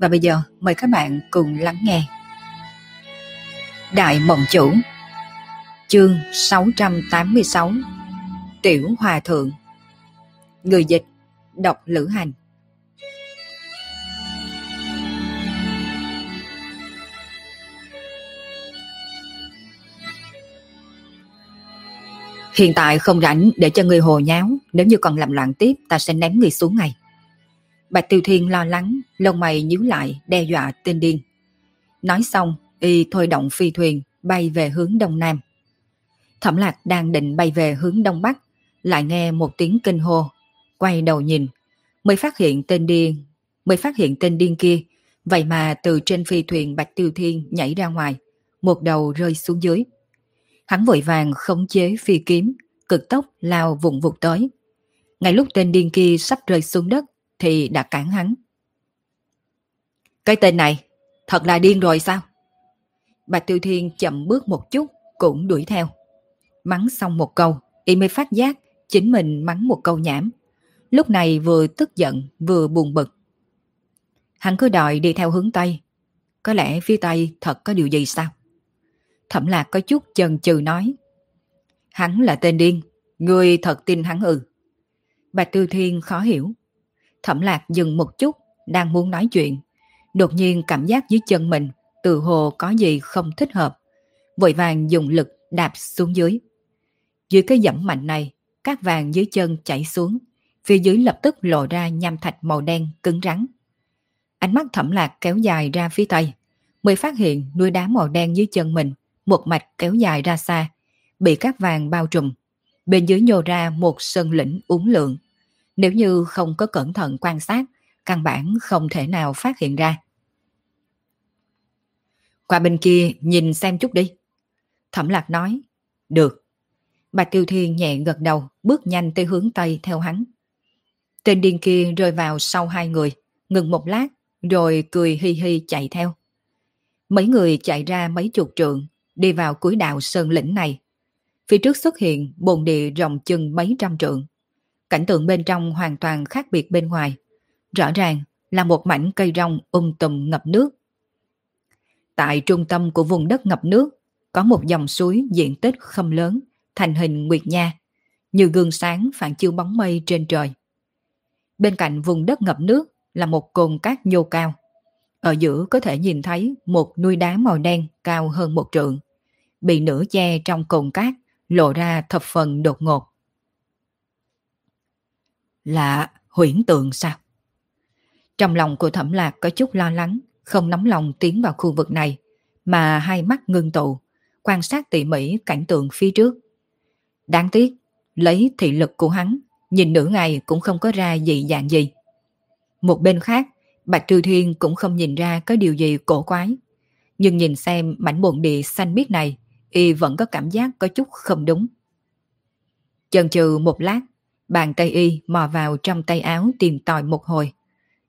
Và bây giờ mời các bạn cùng lắng nghe. Đại Mộng Chủ, Chương 686 Tiểu Hòa Thượng. Người dịch, Đọc Lữ Hành. Hiện tại không rảnh để cho người hồ nháo. Nếu như còn làm loạn tiếp, ta sẽ ném người xuống ngay. Bạch Tiêu Thiên lo lắng, lông mày nhíu lại, đe dọa tên điên. Nói xong, y thôi động phi thuyền, bay về hướng đông nam. Thẩm lạc đang định bay về hướng đông bắc, lại nghe một tiếng kinh hô, quay đầu nhìn, mới phát hiện tên điên, mới phát hiện tên điên kia, vậy mà từ trên phi thuyền Bạch Tiêu Thiên nhảy ra ngoài, một đầu rơi xuống dưới. Hắn vội vàng khống chế phi kiếm, cực tốc lao vùng vụt tới. Ngay lúc tên điên kia sắp rơi xuống đất, thì đã cản hắn. Cái tên này, thật là điên rồi sao? Bạch Tiêu Thiên chậm bước một chút, cũng đuổi theo. Mắng xong một câu, y mới phát giác chính mình mắng một câu nhảm. Lúc này vừa tức giận, vừa buồn bực. Hắn cứ đòi đi theo hướng Tây. Có lẽ phía Tây thật có điều gì sao? Thẩm lạc có chút chần chừ nói. Hắn là tên điên, người thật tin hắn ừ. Bạch Tiêu Thiên khó hiểu. Thẩm lạc dừng một chút, đang muốn nói chuyện. Đột nhiên cảm giác dưới chân mình, từ hồ có gì không thích hợp. Vội vàng dùng lực đạp xuống dưới. Dưới cái dẫm mạnh này, các vàng dưới chân chảy xuống. Phía dưới lập tức lộ ra nham thạch màu đen cứng rắn. Ánh mắt thẩm lạc kéo dài ra phía tây. Mới phát hiện núi đá màu đen dưới chân mình, một mạch kéo dài ra xa, bị các vàng bao trùm. Bên dưới nhô ra một sơn lĩnh uốn lượng nếu như không có cẩn thận quan sát, căn bản không thể nào phát hiện ra. Qua bên kia nhìn xem chút đi. Thẩm lạc nói. Được. Bạch Tiêu Thiên nhẹ gật đầu, bước nhanh tới hướng Tây theo hắn. Tên điên kia rơi vào sau hai người, ngừng một lát, rồi cười hi hi chạy theo. Mấy người chạy ra mấy chục trượng, đi vào cuối đạo sơn lĩnh này. Phía trước xuất hiện bồn địa rộng chừng mấy trăm trượng. Cảnh tượng bên trong hoàn toàn khác biệt bên ngoài. Rõ ràng là một mảnh cây rong um tùm ngập nước. Tại trung tâm của vùng đất ngập nước, có một dòng suối diện tích không lớn, thành hình nguyệt nha, như gương sáng phản chiếu bóng mây trên trời. Bên cạnh vùng đất ngập nước là một cồn cát nhô cao. Ở giữa có thể nhìn thấy một nuôi đá màu đen cao hơn một trượng, bị nửa che trong cồn cát, lộ ra thập phần đột ngột. Là huyễn tượng sao? Trong lòng của thẩm lạc có chút lo lắng, không nóng lòng tiến vào khu vực này, mà hai mắt ngưng tụ, quan sát tỉ mỉ cảnh tượng phía trước. Đáng tiếc, lấy thị lực của hắn, nhìn nửa ngày cũng không có ra dị dạng gì. Một bên khác, Bạch Trư Thiên cũng không nhìn ra có điều gì cổ quái. Nhưng nhìn xem mảnh bồn địa xanh biếc này, y vẫn có cảm giác có chút không đúng. Chần chừ một lát, Bàn tay y mò vào trong tay áo tìm tòi một hồi.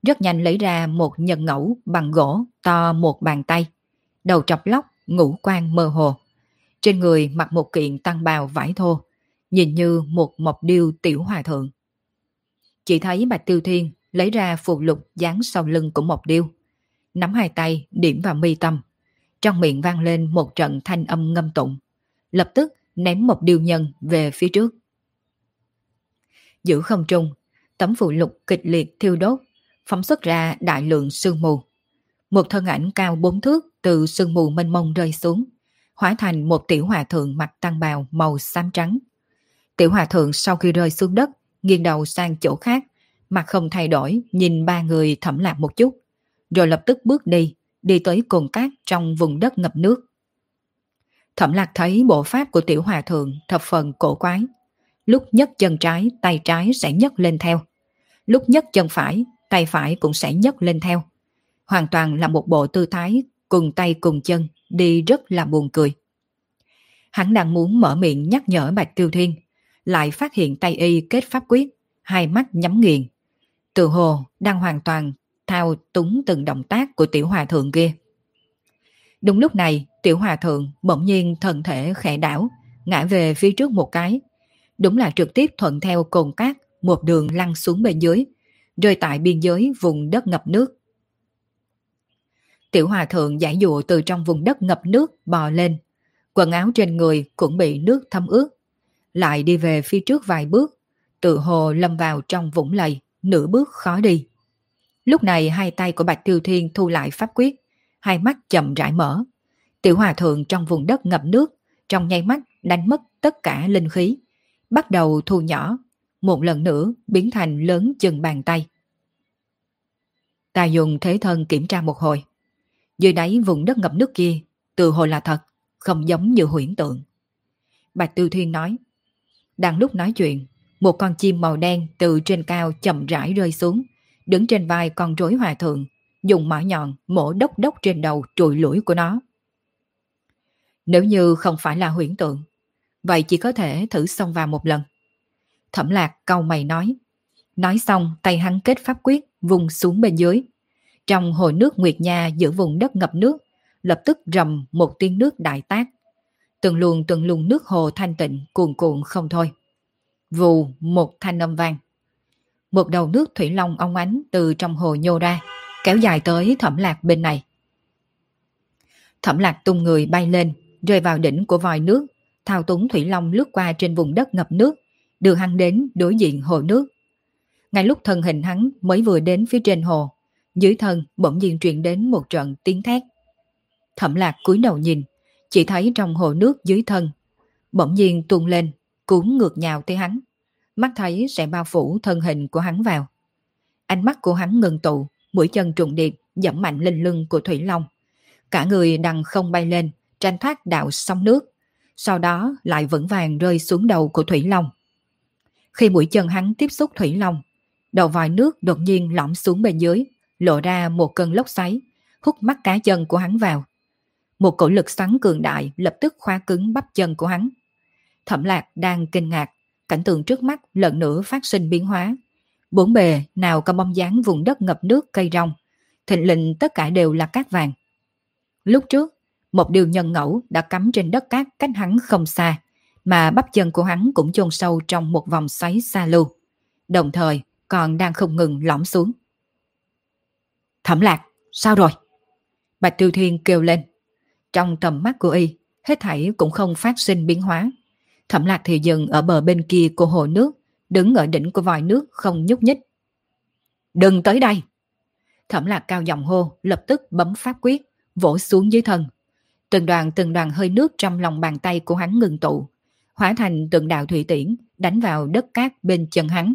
Rất nhanh lấy ra một nhân ngẫu bằng gỗ to một bàn tay. Đầu chọc lóc, ngũ quan mơ hồ. Trên người mặc một kiện tăng bào vải thô, nhìn như một mộc điêu tiểu hòa thượng. Chỉ thấy Bạch Tiêu Thiên lấy ra phù lục dán sau lưng của mộc điêu. Nắm hai tay điểm vào mi tâm. Trong miệng vang lên một trận thanh âm ngâm tụng. Lập tức ném một điêu nhân về phía trước giữ không trung, tấm phụ lục kịch liệt thiêu đốt, phóng xuất ra đại lượng sương mù. Một thân ảnh cao bốn thước từ sương mù mênh mông rơi xuống, hóa thành một tiểu hòa thượng mặc tăng bào màu xám trắng. Tiểu hòa thượng sau khi rơi xuống đất, nghiêng đầu sang chỗ khác, mặt không thay đổi, nhìn ba người thẩm lạc một chút, rồi lập tức bước đi, đi tới cồn cát trong vùng đất ngập nước. Thẩm lạc thấy bộ pháp của tiểu hòa thượng thập phần cổ quái, Lúc nhấc chân trái, tay trái sẽ nhấc lên theo. Lúc nhấc chân phải, tay phải cũng sẽ nhấc lên theo. Hoàn toàn là một bộ tư thái cùng tay cùng chân, đi rất là buồn cười. Hắn đang muốn mở miệng nhắc nhở Bạch Tiêu Thiên, lại phát hiện tay y kết pháp quyết, hai mắt nhắm nghiền. Từ hồ đang hoàn toàn thao túng từng động tác của tiểu hòa thượng kia. Đúng lúc này, tiểu hòa thượng bỗng nhiên thân thể khẽ đảo, ngã về phía trước một cái. Đúng là trực tiếp thuận theo cồn cát, một đường lăn xuống bên dưới, rơi tại biên giới vùng đất ngập nước. Tiểu hòa thượng giải dụ từ trong vùng đất ngập nước bò lên. Quần áo trên người cũng bị nước thấm ướt. Lại đi về phía trước vài bước, tự hồ lâm vào trong vũng lầy, nửa bước khó đi. Lúc này hai tay của Bạch Tiêu Thiên thu lại pháp quyết, hai mắt chậm rãi mở. Tiểu hòa thượng trong vùng đất ngập nước, trong nháy mắt đánh mất tất cả linh khí, bắt đầu thu nhỏ, một lần nữa biến thành lớn chừng bàn tay. Ta dùng thế thân kiểm tra một hồi. Dưới đáy vùng đất ngập nước kia, từ hồi là thật, không giống như huyễn tượng. Bạch Tư Thiên nói, đang lúc nói chuyện, một con chim màu đen từ trên cao chậm rãi rơi xuống, đứng trên vai con rối hòa thượng, dùng mỏ nhọn mổ đốc đốc trên đầu trùi lũi của nó. Nếu như không phải là huyễn tượng, vậy chỉ có thể thử xông vào một lần. Thẩm lạc câu mày nói. Nói xong tay hắn kết pháp quyết vùng xuống bên dưới. Trong hồ nước Nguyệt Nha giữa vùng đất ngập nước, lập tức rầm một tiếng nước đại tác. Từng luồng từng luồng nước hồ thanh tịnh cuồn cuộn không thôi. Vù một thanh âm vang. Một đầu nước thủy long ong ánh từ trong hồ nhô ra, kéo dài tới thẩm lạc bên này. Thẩm lạc tung người bay lên, rơi vào đỉnh của vòi nước, thao túng thủy long lướt qua trên vùng đất ngập nước, đưa hắn đến đối diện hồ nước. Ngay lúc thân hình hắn mới vừa đến phía trên hồ, dưới thân bỗng nhiên truyền đến một trận tiếng thét. Thẩm lạc cúi đầu nhìn, chỉ thấy trong hồ nước dưới thân, bỗng nhiên tuôn lên, cuốn ngược nhào tới hắn. Mắt thấy sẽ bao phủ thân hình của hắn vào. Ánh mắt của hắn ngừng tụ, mũi chân trùng điệp dẫm mạnh lên lưng của Thủy Long. Cả người đằng không bay lên, tranh thoát đạo sông nước, sau đó lại vững vàng rơi xuống đầu của Thủy Long. Khi mũi chân hắn tiếp xúc Thủy Long, đầu vòi nước đột nhiên lõm xuống bên dưới, lộ ra một cơn lốc xoáy, hút mắt cá chân của hắn vào. Một cổ lực xoắn cường đại lập tức khóa cứng bắp chân của hắn. Thẩm lạc đang kinh ngạc, cảnh tượng trước mắt lần nữa phát sinh biến hóa. Bốn bề nào có bóng dáng vùng đất ngập nước cây rong, thịnh lịnh tất cả đều là cát vàng. Lúc trước, một điều nhân ngẫu đã cắm trên đất cát cách hắn không xa, mà bắp chân của hắn cũng chôn sâu trong một vòng xoáy xa lưu. Đồng thời còn đang không ngừng lõm xuống. Thẩm lạc, sao rồi? Bạch Tiêu Thiên kêu lên. Trong tầm mắt của y, hết thảy cũng không phát sinh biến hóa. Thẩm lạc thì dừng ở bờ bên kia của hồ nước, đứng ở đỉnh của vòi nước không nhúc nhích. Đừng tới đây! Thẩm lạc cao giọng hô, lập tức bấm pháp quyết, vỗ xuống dưới thân. Từng đoàn từng đoàn hơi nước trong lòng bàn tay của hắn ngừng tụ, hóa thành từng đạo thủy tiễn đánh vào đất cát bên chân hắn.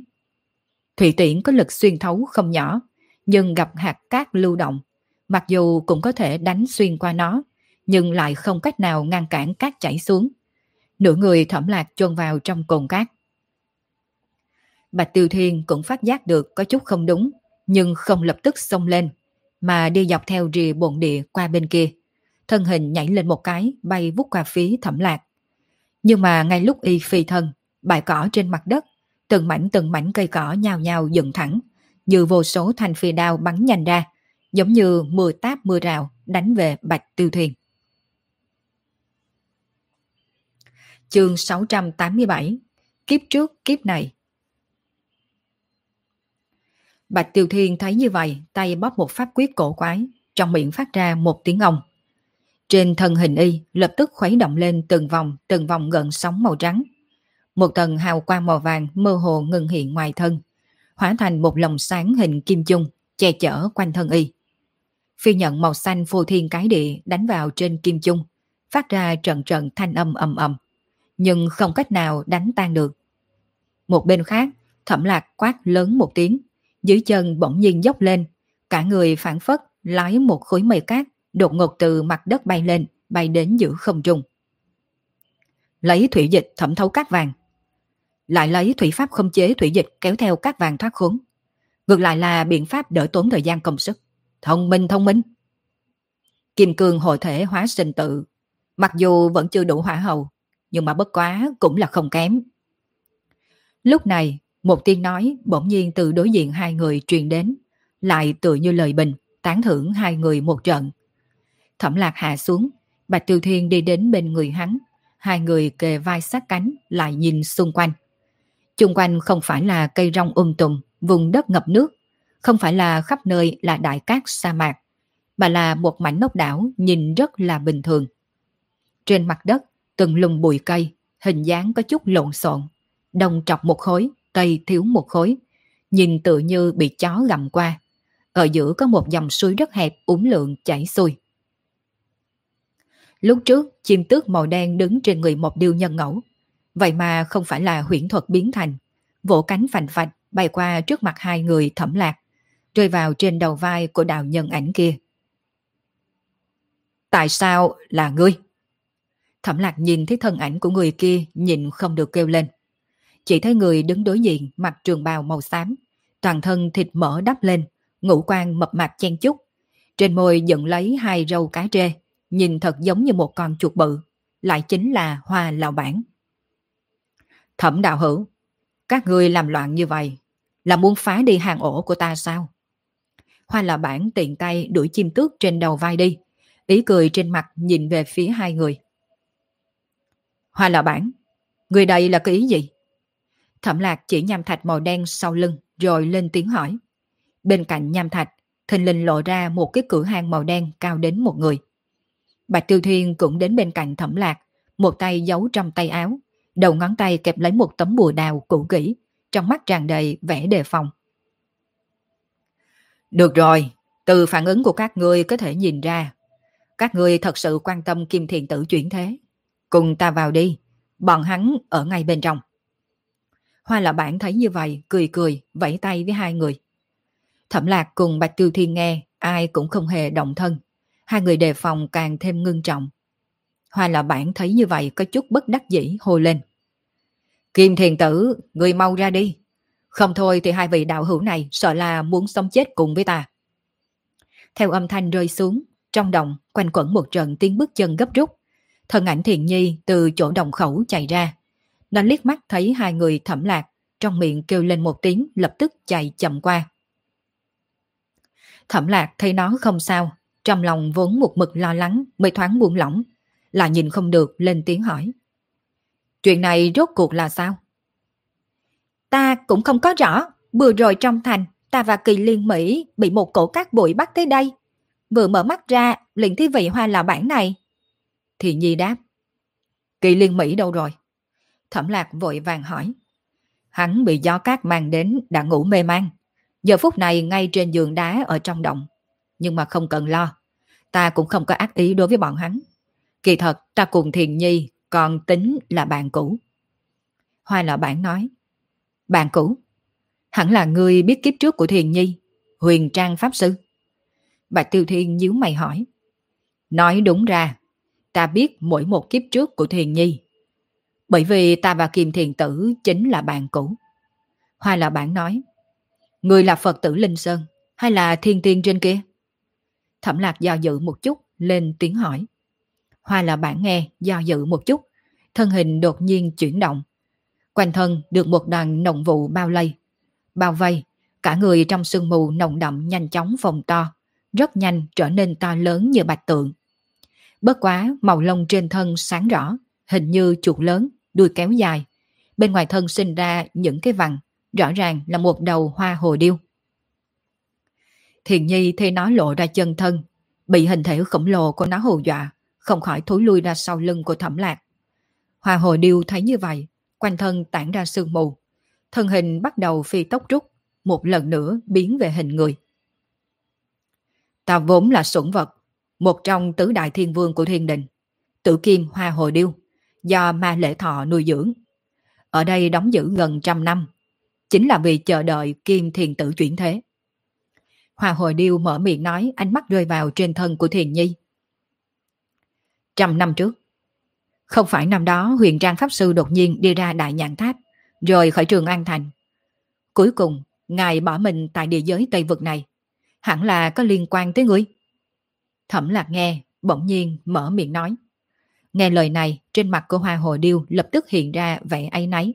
Thủy tiễn có lực xuyên thấu không nhỏ, nhưng gặp hạt cát lưu động, mặc dù cũng có thể đánh xuyên qua nó, nhưng lại không cách nào ngăn cản cát chảy xuống. Nửa người thẩm lạc chôn vào trong cồn cát. Bạch Tiêu Thiên cũng phát giác được có chút không đúng, nhưng không lập tức xông lên, mà đi dọc theo rìa bồn địa qua bên kia. Thân hình nhảy lên một cái, bay vút qua phía thẩm lạc. Nhưng mà ngay lúc y phi thân, bãi cỏ trên mặt đất, từng mảnh từng mảnh cây cỏ nhào nhào dựng thẳng, như vô số thanh phi đao bắn nhanh ra, giống như mưa táp mưa rào đánh về Bạch Tiêu thuyền. Chương 687 Kiếp trước kiếp này Bạch Tiêu Thiên thấy như vậy, tay bóp một pháp quyết cổ quái, trong miệng phát ra một tiếng ngông. Trên thân hình y lập tức khuấy động lên từng vòng, từng vòng gần sóng màu trắng. Một tầng hào quang màu vàng mơ hồ ngừng hiện ngoài thân, hóa thành một lồng sáng hình kim chung, che chở quanh thân y. Phi nhận màu xanh phô thiên cái địa đánh vào trên kim chung, phát ra trận trận thanh âm ầm ầm, nhưng không cách nào đánh tan được. Một bên khác, thẩm lạc quát lớn một tiếng, dưới chân bỗng nhiên dốc lên, cả người phản phất lái một khối mây cát đột ngột từ mặt đất bay lên, bay đến giữa không trung. Lấy thủy dịch thẩm thấu cát vàng. Lại lấy thủy pháp không chế thủy dịch kéo theo cát vàng thoát khốn. Ngược lại là biện pháp đỡ tốn thời gian công sức. Thông minh thông minh. Kim cương hộ thể hóa sinh tự, mặc dù vẫn chưa đủ hỏa hầu, nhưng mà bất quá cũng là không kém. Lúc này, một tiếng nói bỗng nhiên từ đối diện hai người truyền đến, lại tựa như lời bình, tán thưởng hai người một trận. Thẩm lạc hạ xuống, Bạch Tiêu Thiên đi đến bên người hắn, hai người kề vai sát cánh lại nhìn xung quanh. Chung quanh không phải là cây rong um tùm, vùng đất ngập nước, không phải là khắp nơi là đại cát sa mạc, mà là một mảnh nóc đảo nhìn rất là bình thường. Trên mặt đất, từng lùm bụi cây, hình dáng có chút lộn xộn, đông trọc một khối, tây thiếu một khối, nhìn tự như bị chó gặm qua. Ở giữa có một dòng suối rất hẹp uốn lượn chảy xuôi. Lúc trước, chim tước màu đen đứng trên người một điêu nhân ngẫu. Vậy mà không phải là huyễn thuật biến thành. Vỗ cánh phành phạch bay qua trước mặt hai người thẩm lạc, rơi vào trên đầu vai của đạo nhân ảnh kia. Tại sao là ngươi? Thẩm lạc nhìn thấy thân ảnh của người kia nhìn không được kêu lên. Chỉ thấy người đứng đối diện mặc trường bào màu xám, toàn thân thịt mỡ đắp lên, ngũ quan mập mạp chen chúc. Trên môi dựng lấy hai râu cá trê, nhìn thật giống như một con chuột bự, lại chính là hoa lão bản. Thẩm đạo hữu, các ngươi làm loạn như vậy, là muốn phá đi hàng ổ của ta sao? Hoa lão bản tiện tay đuổi chim tước trên đầu vai đi, ý cười trên mặt nhìn về phía hai người. Hoa lão bản, người đây là cái ý gì? Thẩm lạc chỉ nham thạch màu đen sau lưng rồi lên tiếng hỏi. Bên cạnh nham thạch, thình lình lộ ra một cái cửa hang màu đen cao đến một người. Bạch Tiêu Thiên cũng đến bên cạnh thẩm lạc, một tay giấu trong tay áo, đầu ngón tay kẹp lấy một tấm bùa đào cũ kỹ, trong mắt tràn đầy vẻ đề phòng. Được rồi, từ phản ứng của các ngươi có thể nhìn ra, các ngươi thật sự quan tâm Kim Thiền Tử chuyển thế. Cùng ta vào đi, bọn hắn ở ngay bên trong. Hoa lão bản thấy như vậy, cười cười, vẫy tay với hai người. Thẩm lạc cùng Bạch Tiêu Thiên nghe, ai cũng không hề động thân. Hai người đề phòng càng thêm ngưng trọng. Hoa là bản thấy như vậy có chút bất đắc dĩ hô lên. Kim thiền tử, người mau ra đi. Không thôi thì hai vị đạo hữu này sợ là muốn sống chết cùng với ta. Theo âm thanh rơi xuống, trong đồng quanh quẩn một trận tiếng bước chân gấp rút. Thân ảnh thiền nhi từ chỗ đồng khẩu chạy ra. Nó liếc mắt thấy hai người thẩm lạc, trong miệng kêu lên một tiếng lập tức chạy chậm qua. Thẩm lạc thấy nó không sao, trong lòng vốn một mực lo lắng mới thoáng buông lỏng, là nhìn không được lên tiếng hỏi. Chuyện này rốt cuộc là sao? Ta cũng không có rõ, vừa rồi trong thành, ta và kỳ liên Mỹ bị một cổ cát bụi bắt tới đây. Vừa mở mắt ra, liền thấy vị hoa là bản này. Thì Nhi đáp. Kỳ liên Mỹ đâu rồi? Thẩm lạc vội vàng hỏi. Hắn bị gió cát mang đến đã ngủ mê man. Giờ phút này ngay trên giường đá ở trong động. Nhưng mà không cần lo. Ta cũng không có ác ý đối với bọn hắn. Kỳ thật ta cùng Thiền Nhi còn tính là bạn cũ. Hoa là bản nói. Bạn cũ? Hẳn là người biết kiếp trước của Thiền Nhi, huyền trang pháp sư. Bạch Tiêu Thiên nhíu mày hỏi. Nói đúng ra, ta biết mỗi một kiếp trước của Thiền Nhi. Bởi vì ta và Kim Thiền Tử chính là bạn cũ. Hoa là bản nói. Người là Phật tử Linh Sơn hay là thiên tiên trên kia? Thẩm lạc do dự một chút, lên tiếng hỏi. Hoa là bạn nghe, do dự một chút, thân hình đột nhiên chuyển động. Quanh thân được một đoàn nồng vụ bao lây. Bao vây, cả người trong sương mù nồng đậm nhanh chóng phồng to, rất nhanh trở nên to lớn như bạch tượng. Bất quá, màu lông trên thân sáng rõ, hình như chuột lớn, đuôi kéo dài. Bên ngoài thân sinh ra những cái vằn, rõ ràng là một đầu hoa hồ điêu. Thiền Nhi thấy nó lộ ra chân thân, bị hình thể khổng lồ của nó hù dọa, không khỏi thối lui ra sau lưng của thẩm lạc. Hoa hồ điêu thấy như vậy, quanh thân tản ra sương mù. Thân hình bắt đầu phi tốc rút, một lần nữa biến về hình người. Ta vốn là sủng vật, một trong tứ đại thiên vương của thiên đình, tử kim hoa hồ điêu, do ma lễ thọ nuôi dưỡng. Ở đây đóng giữ gần trăm năm, chính là vì chờ đợi kim thiền tử chuyển thế. Hòa hồi điêu mở miệng nói ánh mắt rơi vào trên thân của thiền nhi. Trăm năm trước, không phải năm đó huyền trang pháp sư đột nhiên đi ra đại nhãn tháp, rồi khỏi trường An Thành. Cuối cùng, ngài bỏ mình tại địa giới Tây Vực này. Hẳn là có liên quan tới ngươi. Thẩm lạc nghe, bỗng nhiên mở miệng nói. Nghe lời này, trên mặt của Hoa Hồ Điêu lập tức hiện ra vẻ ấy nấy.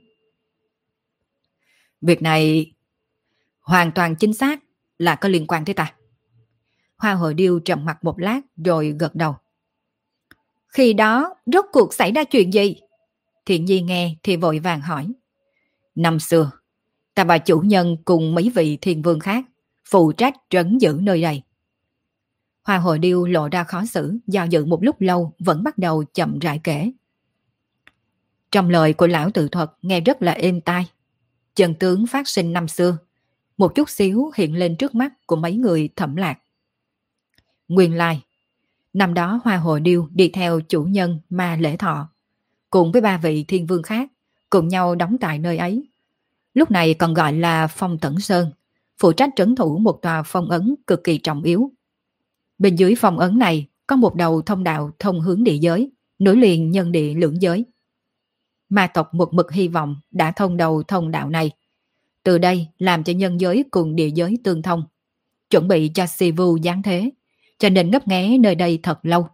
Việc này hoàn toàn chính xác là có liên quan tới ta. Hoa hồi Điêu trầm mặt một lát rồi gật đầu. Khi đó, rốt cuộc xảy ra chuyện gì? Thiện Nhi nghe thì vội vàng hỏi. Năm xưa, ta và chủ nhân cùng mấy vị thiên vương khác phụ trách trấn giữ nơi đây. Hoa hồi điêu lộ ra khó xử, do dự một lúc lâu vẫn bắt đầu chậm rãi kể. Trong lời của lão tự thuật nghe rất là êm tai. Trần tướng phát sinh năm xưa, một chút xíu hiện lên trước mắt của mấy người thẩm lạc. Nguyên lai, năm đó Hoa Hồ Điêu đi theo chủ nhân Ma Lễ Thọ, cùng với ba vị thiên vương khác, cùng nhau đóng tại nơi ấy. Lúc này còn gọi là Phong Tẩn Sơn, phụ trách trấn thủ một tòa phong ấn cực kỳ trọng yếu. Bên dưới phong ấn này có một đầu thông đạo thông hướng địa giới, nối liền nhân địa lưỡng giới. Ma tộc một mực hy vọng đã thông đầu thông đạo này. Từ đây làm cho nhân giới cùng địa giới tương thông. Chuẩn bị cho Sivu giáng thế, cho nên ngấp nghé nơi đây thật lâu.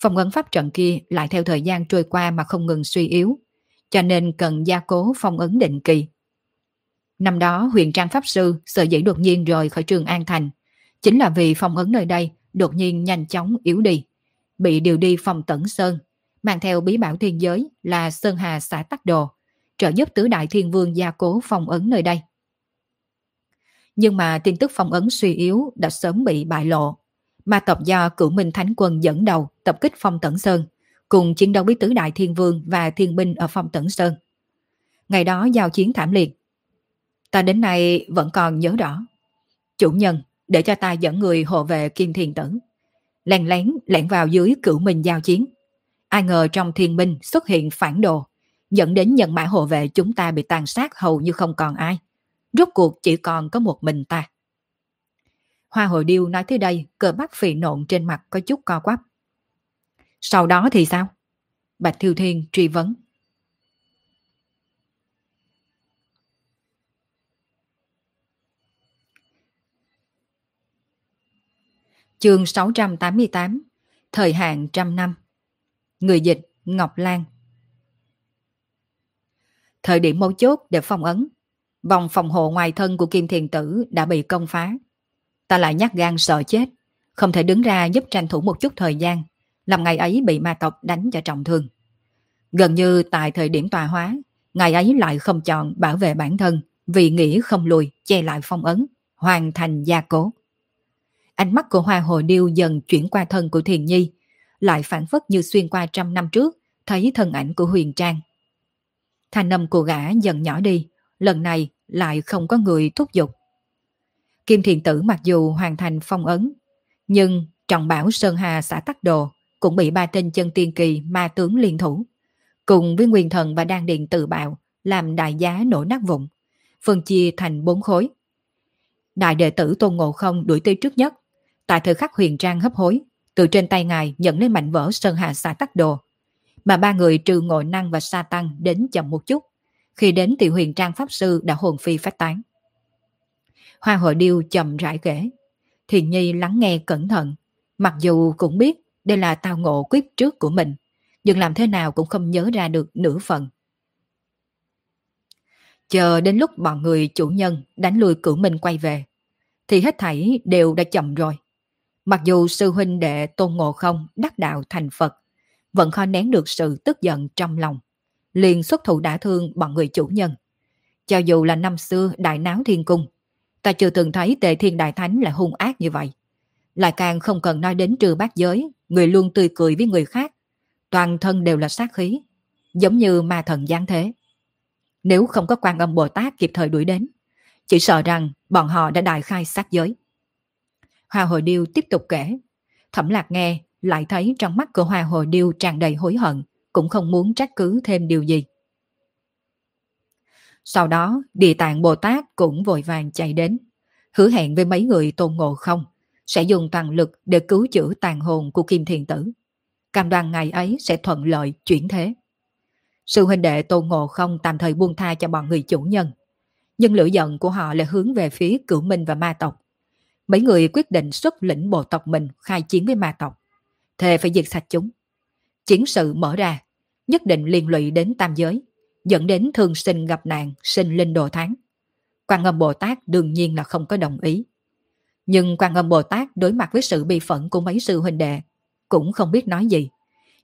Phong ấn pháp trận kia lại theo thời gian trôi qua mà không ngừng suy yếu, cho nên cần gia cố phong ấn định kỳ. Năm đó huyền trang pháp sư sợ dĩ đột nhiên rời khỏi trường An Thành, chính là vì phong ấn nơi đây đột nhiên nhanh chóng yếu đi, bị điều đi phòng tẩn Sơn, mang theo bí bảo thiên giới là Sơn Hà xã Tắc Đồ, trợ giúp tứ đại thiên vương gia cố phong ấn nơi đây. Nhưng mà tin tức phong ấn suy yếu đã sớm bị bại lộ. Ma tộc do cửu minh thánh quân dẫn đầu tập kích phong tẩn Sơn, cùng chiến đấu với tứ đại thiên vương và thiên binh ở phong tẩn Sơn. Ngày đó giao chiến thảm liệt. Ta đến nay vẫn còn nhớ rõ. Chủ nhân để cho ta dẫn người hộ về Kim Thiền Tử. Lèn lén lẻn vào dưới cửu minh giao chiến. Ai ngờ trong thiên binh xuất hiện phản đồ, dẫn đến nhân mã hộ vệ chúng ta bị tàn sát hầu như không còn ai. Rốt cuộc chỉ còn có một mình ta. Hoa hồi điêu nói tới đây, cờ bắp phì nộn trên mặt có chút co quắp. Sau đó thì sao? Bạch Thiêu Thiên truy vấn. Chương 688 Thời hạn trăm năm Người dịch Ngọc Lan Thời điểm mấu chốt để phong ấn. Vòng phòng hộ ngoài thân của Kim Thiền Tử đã bị công phá. Ta lại nhát gan sợ chết. Không thể đứng ra giúp tranh thủ một chút thời gian. Làm ngày ấy bị ma tộc đánh cho trọng thương. Gần như tại thời điểm tòa hóa Ngày ấy lại không chọn bảo vệ bản thân Vì nghĩ không lùi che lại phong ấn Hoàn thành gia cố. Ánh mắt của Hoa Hồ Điêu dần chuyển qua thân của Thiền Nhi, lại phản phất như xuyên qua trăm năm trước, thấy thân ảnh của Huyền Trang. Thanh âm của gã dần nhỏ đi, lần này lại không có người thúc giục. Kim Thiền Tử mặc dù hoàn thành phong ấn, nhưng trọng bảo Sơn Hà xã Tắc Đồ cũng bị ba tên chân tiên kỳ ma tướng liên thủ, cùng với nguyên thần và đan điện tự bạo làm đại giá nổ nát vụn, phân chia thành bốn khối. Đại đệ tử Tôn Ngộ Không đuổi tới trước nhất, Tại thời khắc huyền trang hấp hối, từ trên tay ngài nhận lấy mảnh vỡ sơn Hà xã tắc đồ. Mà ba người trừ ngộ năng và sa tăng đến chậm một chút. Khi đến thì huyền trang pháp sư đã hồn phi phát tán. Hoa hội điêu chậm rãi kể. Thiền nhi lắng nghe cẩn thận. Mặc dù cũng biết đây là tao ngộ quyết trước của mình. Nhưng làm thế nào cũng không nhớ ra được nửa phần. Chờ đến lúc bọn người chủ nhân đánh lui cửu mình quay về. Thì hết thảy đều đã chậm rồi. Mặc dù sư huynh đệ tôn ngộ không đắc đạo thành Phật, vẫn khó nén được sự tức giận trong lòng. Liền xuất thủ đả thương bọn người chủ nhân. Cho dù là năm xưa đại náo thiên cung, ta chưa từng thấy tề thiên đại thánh là hung ác như vậy. Lại càng không cần nói đến trừ bát giới, người luôn tươi cười với người khác. Toàn thân đều là sát khí, giống như ma thần giáng thế. Nếu không có quan âm Bồ Tát kịp thời đuổi đến, chỉ sợ rằng bọn họ đã đại khai sát giới. Hoa Hồi Điêu tiếp tục kể. Thẩm lạc nghe, lại thấy trong mắt của Hoa Hồi Điêu tràn đầy hối hận, cũng không muốn trách cứ thêm điều gì. Sau đó, Địa Tạng Bồ Tát cũng vội vàng chạy đến, hứa hẹn với mấy người tôn ngộ không, sẽ dùng toàn lực để cứu chữa tàn hồn của Kim Thiền Tử. Cam đoan ngày ấy sẽ thuận lợi chuyển thế. Sư huynh đệ tôn ngộ không tạm thời buông tha cho bọn người chủ nhân. Nhưng lửa giận của họ lại hướng về phía cửu minh và ma tộc mấy người quyết định xuất lĩnh bộ tộc mình khai chiến với ma tộc thề phải diệt sạch chúng. Chiến sự mở ra, nhất định liên lụy đến tam giới, dẫn đến thương sinh gặp nạn, sinh linh đồ tháng. Quan âm Bồ Tát đương nhiên là không có đồng ý. Nhưng Quan âm Bồ Tát đối mặt với sự bi phẫn của mấy sư huynh đệ, cũng không biết nói gì.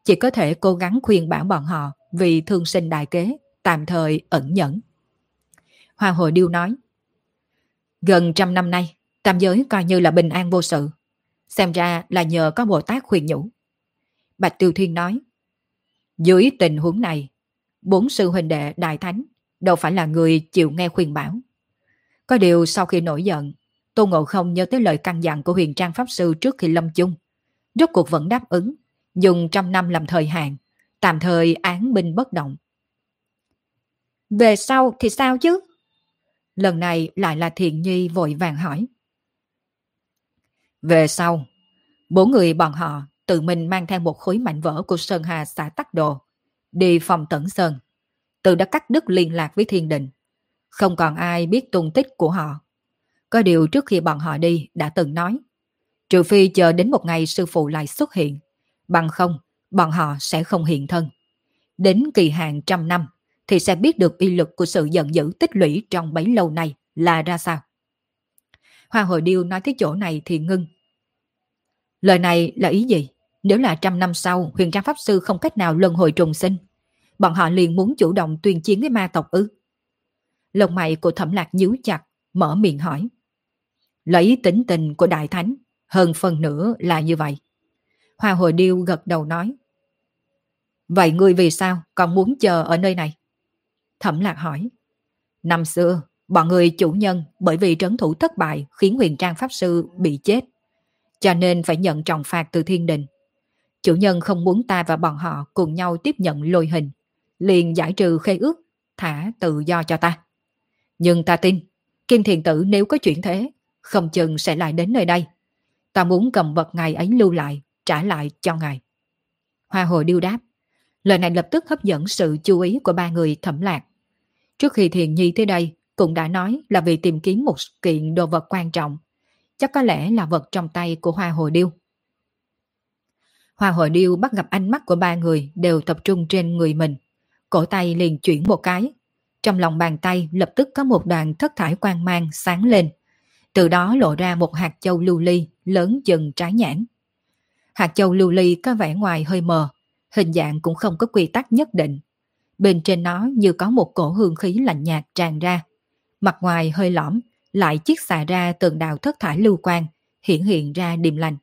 Chỉ có thể cố gắng khuyên bảo bọn họ vì thương sinh đại kế, tạm thời ẩn nhẫn. Hoa Hồi Điêu nói, Gần trăm năm nay, tam giới coi như là bình an vô sự. Xem ra là nhờ có Bồ Tát khuyên nhủ. Bạch Tiêu Thiên nói, dưới tình huống này, bốn sư huynh đệ đại thánh đâu phải là người chịu nghe khuyên bảo. Có điều sau khi nổi giận, Tô Ngộ không nhớ tới lời căn dặn của huyền trang pháp sư trước khi lâm chung. Rốt cuộc vẫn đáp ứng, dùng trăm năm làm thời hạn, tạm thời án binh bất động. Về sau thì sao chứ? Lần này lại là thiện nhi vội vàng hỏi. Về sau, bốn người bọn họ tự mình mang theo một khối mảnh vỡ của Sơn Hà xã Tắc Đồ, đi phòng Tẩn Sơn. Tự đã cắt đứt liên lạc với thiên đình. Không còn ai biết tung tích của họ. Có điều trước khi bọn họ đi đã từng nói, trừ phi chờ đến một ngày sư phụ lại xuất hiện, bằng không bọn họ sẽ không hiện thân. Đến kỳ hạn trăm năm thì sẽ biết được uy lực của sự giận dữ tích lũy trong bấy lâu nay là ra sao. Hoa hồi điêu nói tới chỗ này thì ngưng. Lời này là ý gì? Nếu là trăm năm sau huyền trang pháp sư không cách nào luân hồi trùng sinh, bọn họ liền muốn chủ động tuyên chiến với ma tộc ư. Lông mày của thẩm lạc nhíu chặt, mở miệng hỏi. Lấy tính tình của đại thánh, hơn phần nữa là như vậy. Hoa hồi điêu gật đầu nói. Vậy ngươi vì sao còn muốn chờ ở nơi này? Thẩm lạc hỏi. Năm xưa, bọn người chủ nhân bởi vì trấn thủ thất bại khiến huyền trang pháp sư bị chết. Cho nên phải nhận trọng phạt từ thiên đình. Chủ nhân không muốn ta và bọn họ cùng nhau tiếp nhận lôi hình. Liền giải trừ khê ước, thả tự do cho ta. Nhưng ta tin, Kim Thiền Tử nếu có chuyện thế, không chừng sẽ lại đến nơi đây. Ta muốn cầm vật ngài ấy lưu lại, trả lại cho ngài. Hoa hồ điêu đáp. Lời này lập tức hấp dẫn sự chú ý của ba người thẩm lạc. Trước khi Thiền Nhi tới đây, cũng đã nói là vì tìm kiếm một kiện đồ vật quan trọng. Chắc có lẽ là vật trong tay của Hoa hồi Điêu. Hoa hồi Điêu bắt gặp ánh mắt của ba người đều tập trung trên người mình. Cổ tay liền chuyển một cái. Trong lòng bàn tay lập tức có một đoàn thất thải quang mang sáng lên. Từ đó lộ ra một hạt châu lưu ly lớn chừng trái nhãn. Hạt châu lưu ly có vẻ ngoài hơi mờ, hình dạng cũng không có quy tắc nhất định. Bên trên nó như có một cổ hương khí lạnh nhạt tràn ra. Mặt ngoài hơi lõm, lại chiếc xà ra từng đào thất thải lưu quang, hiện hiện ra điềm lành.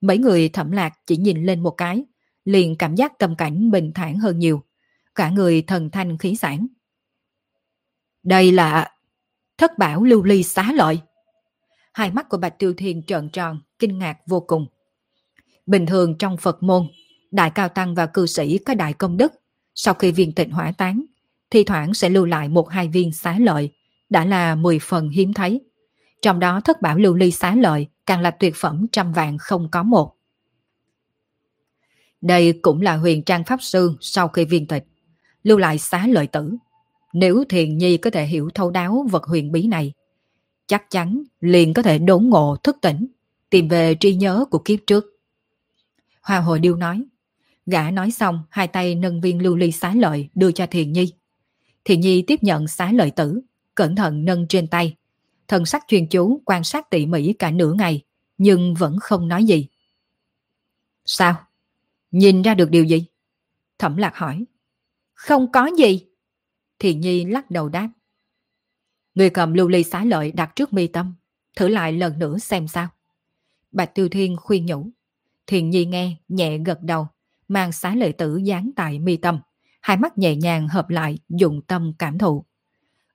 Mấy người thẩm lạc chỉ nhìn lên một cái, liền cảm giác tâm cảnh bình thản hơn nhiều. Cả người thần thanh khí sản. Đây là thất bảo lưu ly xá lợi. Hai mắt của Bạch Tiêu Thiên trợn tròn, kinh ngạc vô cùng. Bình thường trong Phật môn, đại cao tăng và cư sĩ có đại công đức, sau khi viên tịnh hỏa tán, thi thoảng sẽ lưu lại một hai viên xá lợi, đã là 10 phần hiếm thấy. Trong đó thất bảo lưu ly xá lợi càng là tuyệt phẩm trăm vạn không có một. Đây cũng là huyền trang pháp sư sau khi viên tịch, lưu lại xá lợi tử. Nếu thiền nhi có thể hiểu thấu đáo vật huyền bí này, chắc chắn liền có thể đốn ngộ thức tỉnh, tìm về tri nhớ của kiếp trước. Hoa hồi điêu nói, Gã nói xong, hai tay nâng viên lưu ly xá lợi đưa cho Thiền Nhi. Thiền Nhi tiếp nhận xá lợi tử, cẩn thận nâng trên tay. Thần sắc chuyên chú quan sát tỉ mỉ cả nửa ngày, nhưng vẫn không nói gì. Sao? Nhìn ra được điều gì? Thẩm lạc hỏi. Không có gì. Thiền Nhi lắc đầu đáp. Người cầm lưu ly xá lợi đặt trước mi tâm, thử lại lần nữa xem sao. Bạch Tiêu Thiên khuyên nhủ. Thiền Nhi nghe, nhẹ gật đầu, mang xá lợi tử dán tại mi tâm, hai mắt nhẹ nhàng hợp lại dùng tâm cảm thụ.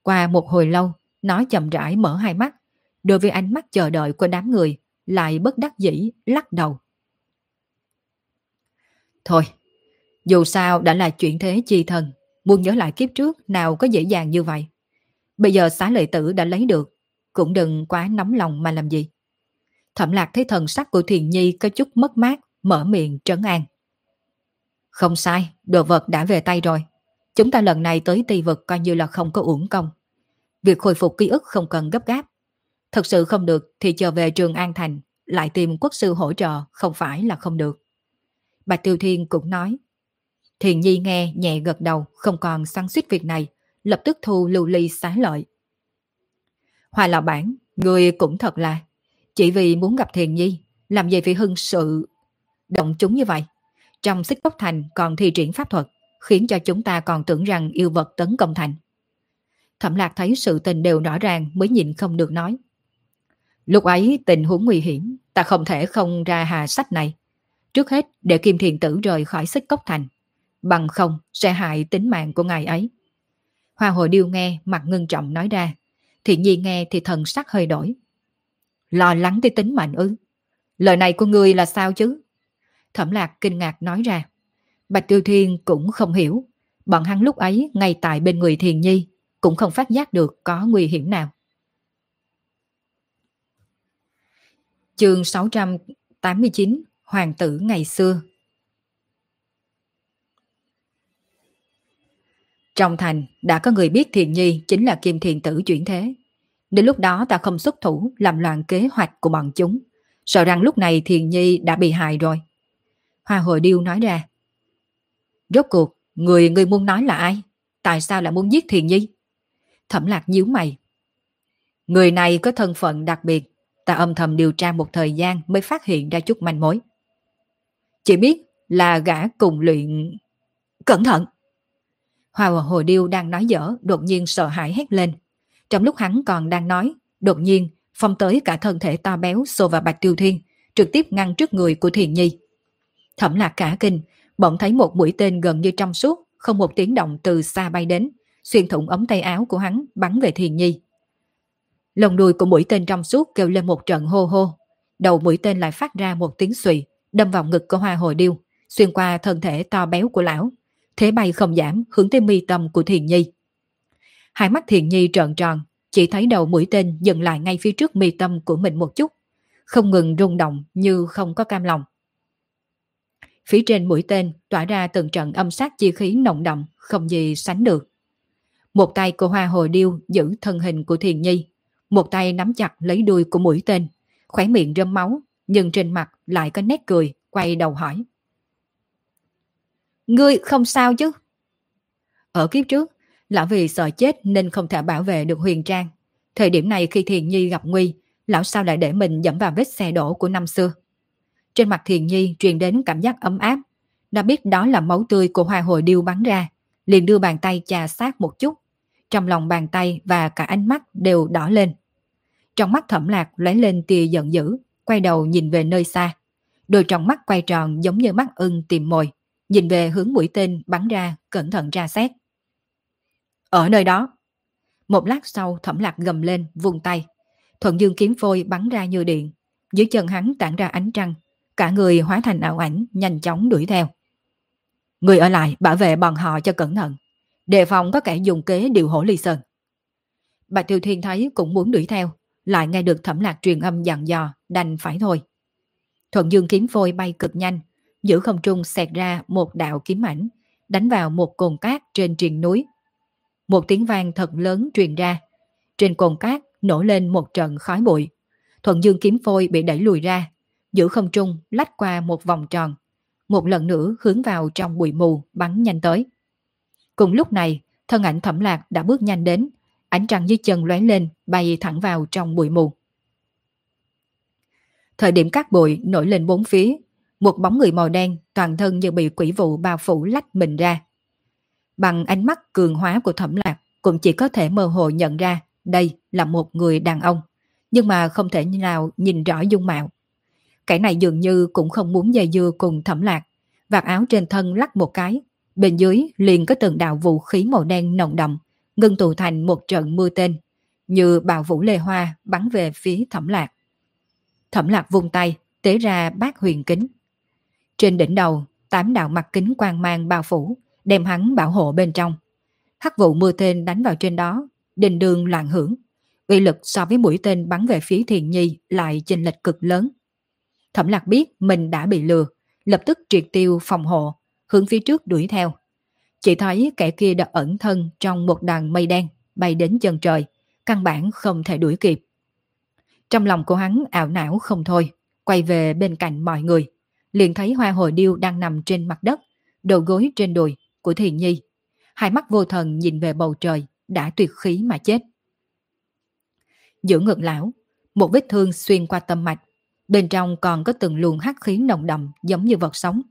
Qua một hồi lâu, nó chậm rãi mở hai mắt, đối với ánh mắt chờ đợi của đám người, lại bất đắc dĩ, lắc đầu. Thôi, dù sao đã là chuyện thế chi thần, muốn nhớ lại kiếp trước nào có dễ dàng như vậy. Bây giờ xá lợi tử đã lấy được, cũng đừng quá nóng lòng mà làm gì. Thẩm lạc thấy thần sắc của thiền nhi có chút mất mát, mở miệng trấn an. Không sai, đồ vật đã về tay rồi. Chúng ta lần này tới Tây vực coi như là không có uổng công. Việc khôi phục ký ức không cần gấp gáp. Thật sự không được thì chờ về trường An Thành, lại tìm quốc sư hỗ trợ không phải là không được. Bạch Tiêu Thiên cũng nói. Thiền Nhi nghe nhẹ gật đầu, không còn săn suýt việc này, lập tức thu lưu ly xá lợi. hòa lão bản, người cũng thật là, chỉ vì muốn gặp Thiền Nhi, làm gì phải hưng sự động chúng như vậy. Trong xích cốc thành còn thi triển pháp thuật, khiến cho chúng ta còn tưởng rằng yêu vật tấn công thành. Thẩm lạc thấy sự tình đều rõ ràng mới nhịn không được nói. Lúc ấy tình huống nguy hiểm, ta không thể không ra hà sách này. Trước hết để Kim Thiền Tử rời khỏi xích cốc thành. Bằng không sẽ hại tính mạng của ngài ấy. Hoa hồi điêu nghe mặt ngưng trọng nói ra. Thiện nhi nghe thì thần sắc hơi đổi. Lo lắng tới tính mạnh ư. Lời này của ngươi là sao chứ? Thẩm lạc kinh ngạc nói ra. Bạch Tiêu Thiên cũng không hiểu. Bọn hắn lúc ấy ngay tại bên người Thiền Nhi, cũng không phát giác được có nguy hiểm nào. Chương 689 Hoàng tử ngày xưa Trong thành, đã có người biết Thiền Nhi chính là Kim Thiền Tử chuyển thế. Đến lúc đó ta không xuất thủ làm loạn kế hoạch của bọn chúng. Sợ rằng lúc này Thiền Nhi đã bị hại rồi. Hoa hồi điêu nói ra. Rốt cuộc, người người muốn nói là ai? Tại sao lại muốn giết Thiền Nhi? Thẩm lạc nhíu mày. Người này có thân phận đặc biệt, ta âm thầm điều tra một thời gian mới phát hiện ra chút manh mối. Chỉ biết là gã cùng luyện... Cẩn thận! Hoa hồi Điêu đang nói dở, đột nhiên sợ hãi hét lên. Trong lúc hắn còn đang nói, đột nhiên phong tới cả thân thể to béo xô vào Bạch Tiêu Thiên, trực tiếp ngăn trước người của Thiền Nhi. Thẩm lạc cả kinh, bỗng thấy một mũi tên gần như trong suốt, không một tiếng động từ xa bay đến, xuyên thủng ống tay áo của hắn bắn về Thiền Nhi. Lồng đuôi của mũi tên trong suốt kêu lên một trận hô hô. Đầu mũi tên lại phát ra một tiếng xùy, đâm vào ngực của hoa hồi điêu, xuyên qua thân thể to béo của lão. Thế bay không giảm, hướng tới mi tâm của Thiền Nhi. Hai mắt Thiền Nhi trợn tròn, chỉ thấy đầu mũi tên dừng lại ngay phía trước mi tâm của mình một chút, không ngừng rung động như không có cam lòng. Phía trên mũi tên tỏa ra từng trận âm sát chi khí nồng đậm, không gì sánh được. Một tay của hoa hồi điêu giữ thân hình của Thiền Nhi, một tay nắm chặt lấy đuôi của mũi tên, khỏe miệng rơm máu, nhưng trên mặt lại có nét cười, quay đầu hỏi. Ngươi không sao chứ? Ở kiếp trước, lão vì sợ chết nên không thể bảo vệ được huyền trang. Thời điểm này khi Thiền Nhi gặp nguy, lão sao lại để mình dẫm vào vết xe đổ của năm xưa? Trên mặt Thiền Nhi truyền đến cảm giác ấm áp. Đã biết đó là máu tươi của hoa hồi điêu bắn ra, liền đưa bàn tay chà sát một chút. Trong lòng bàn tay và cả ánh mắt đều đỏ lên. Trong mắt thẩm lạc lóe lên tia giận dữ, quay đầu nhìn về nơi xa. Đôi trong mắt quay tròn giống như mắt ưng tìm mồi, nhìn về hướng mũi tên bắn ra, cẩn thận ra xét. Ở nơi đó. Một lát sau thẩm lạc gầm lên, vùng tay. Thuận dương kiếm phôi bắn ra như điện. Dưới chân hắn tản ra ánh trăng. Cả người hóa thành ảo ảnh, nhanh chóng đuổi theo. Người ở lại bảo vệ bọn họ cho cẩn thận. Đề phòng có kẻ dùng kế điều hổ ly sơn. Bạch Tiêu Thiên thấy cũng muốn đuổi theo, lại nghe được thẩm lạc truyền âm dặn dò, đành phải thôi. Thuận dương kiếm phôi bay cực nhanh, giữa không trung xẹt ra một đạo kiếm ảnh, đánh vào một cồn cát trên triền núi. Một tiếng vang thật lớn truyền ra. Trên cồn cát nổ lên một trận khói bụi. Thuận dương kiếm phôi bị đẩy lùi ra, giữa không trung lách qua một vòng tròn. Một lần nữa hướng vào trong bụi mù bắn nhanh tới. Cùng lúc này, thân ảnh thẩm lạc đã bước nhanh đến, ánh trăng dưới chân lóe lên, bay thẳng vào trong bụi mù. Thời điểm cát bụi nổi lên bốn phía, một bóng người màu đen toàn thân như bị quỷ vụ bao phủ lách mình ra. Bằng ánh mắt cường hóa của thẩm lạc cũng chỉ có thể mơ hồ nhận ra đây là một người đàn ông, nhưng mà không thể nào nhìn rõ dung mạo. Cái này dường như cũng không muốn dây dưa cùng thẩm lạc, vạt áo trên thân lắc một cái, bên dưới liền có từng đạo vũ khí màu đen nồng đậm, ngưng tụ thành một trận mưa tên, như bào vũ lê hoa bắn về phía thẩm lạc. Thẩm lạc vung tay, tế ra bát huyền kính. Trên đỉnh đầu, tám đạo mặt kính quang mang bao phủ, đem hắn bảo hộ bên trong. Hắc vụ mưa tên đánh vào trên đó, đình đường loạn hưởng. Uy lực so với mũi tên bắn về phía thiền nhi lại chênh lệch cực lớn. Thẩm lạc biết mình đã bị lừa, lập tức triệt tiêu phòng hộ, hướng phía trước đuổi theo. Chỉ thấy kẻ kia đã ẩn thân trong một đàn mây đen bay đến chân trời, căn bản không thể đuổi kịp. Trong lòng của hắn ảo não không thôi, quay về bên cạnh mọi người, liền thấy hoa hồi điêu đang nằm trên mặt đất, đầu gối trên đùi của Thiền Nhi. Hai mắt vô thần nhìn về bầu trời, đã tuyệt khí mà chết. Giữa ngực lão, một vết thương xuyên qua tâm mạch, bên trong còn có từng luồng hắc khí nồng đậm giống như vật sống,